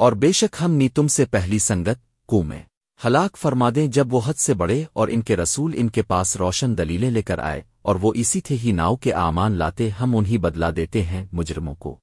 اور بے شک ہم نی تم سے پہلی سنگت، کو میں، ہلاک فرما دیں جب وہ حد سے بڑے اور ان کے رسول ان کے پاس روشن دلیلیں لے کر آئے اور وہ اسی تھے ہی ناؤ کے آمان لاتے ہم انہیں بدلا دیتے ہیں مجرموں کو۔